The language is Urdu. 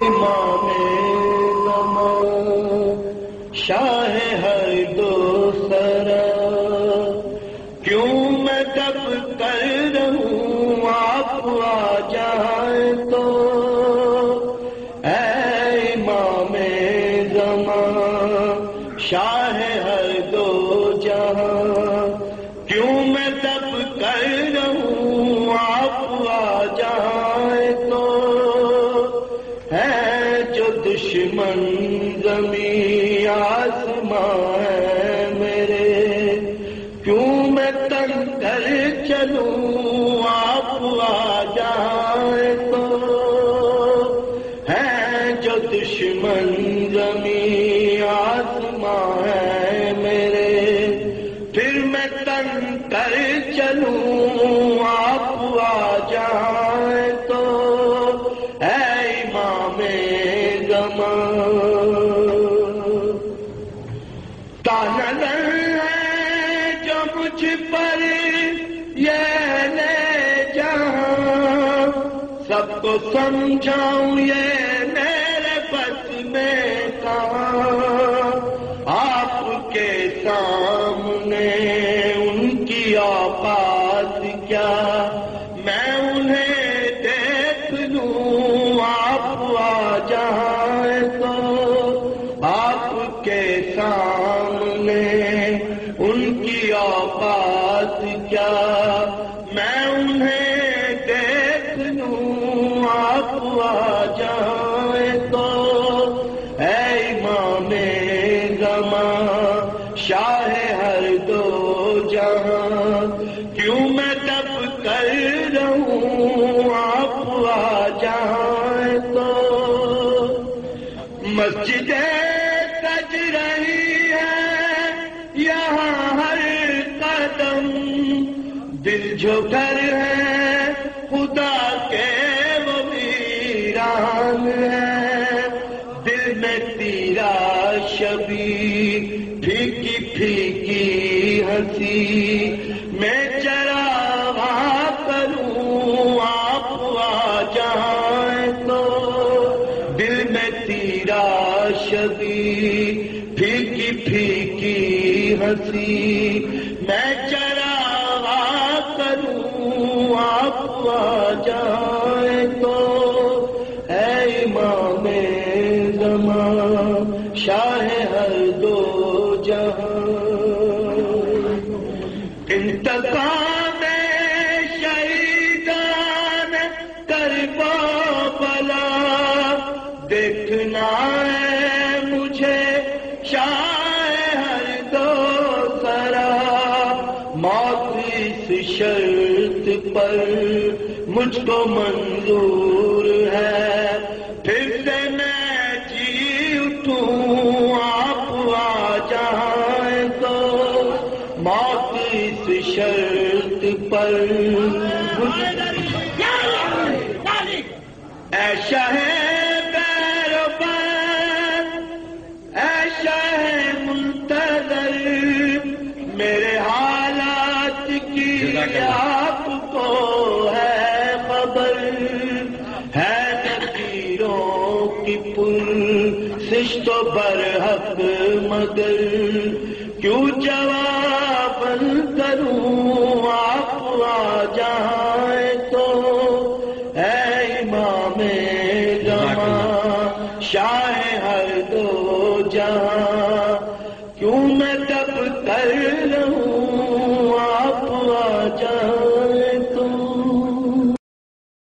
امام زمان شاہ ہر دو سرا کیوں میں کب کر رہوں آپ آ جائیں تو؟ اے امام زمان، شاہ جو دشمن زمین آسمان ہے میرے، کیوں میں تن کر چلوں؟ آپ آ جائیں تو ہے جو دشمن زمین آسمان ہے کو سمجھاؤں یہ میرے بس میں کہاں؟ آپ کے سامنے ان کی اوقات کیا؟ میں انہیں دیکھ لوں، آپ آ جائیں تو آپ کے سامنے شاہ ہر دو جہاں۔ کیوں میں تب کر رہوں؟ آپ آ جائیں تو۔ مسجد سج رہی ہے، یہاں ہر قدم دل جو گھر ہے۔ خدا کے وہ ویران ہے۔ دل میں تیرا شبی پھیکی ہنسی میں چرا کروں، آپ آ جائیں تو دل میں تیرا شبی، پھیکی پھیکی ہنسی میں چرا کروں، آپ آ جائیں تو، اے امام زمان انتقام شہیدان کر بلا۔ دیکھنا ہے مجھے شاہ ہر دو سرا۔ موت اس شرط پر مجھ کو منظور ہے۔ پھر سے میں شرط پر۔ ایسا ہے ایسا ہے منتظر میرے حالات کی آپ کو ہے خبر۔ ہے تقیروں کی پل سشت و برحق مگر۔ کیوں جواب کروں آپ جہاں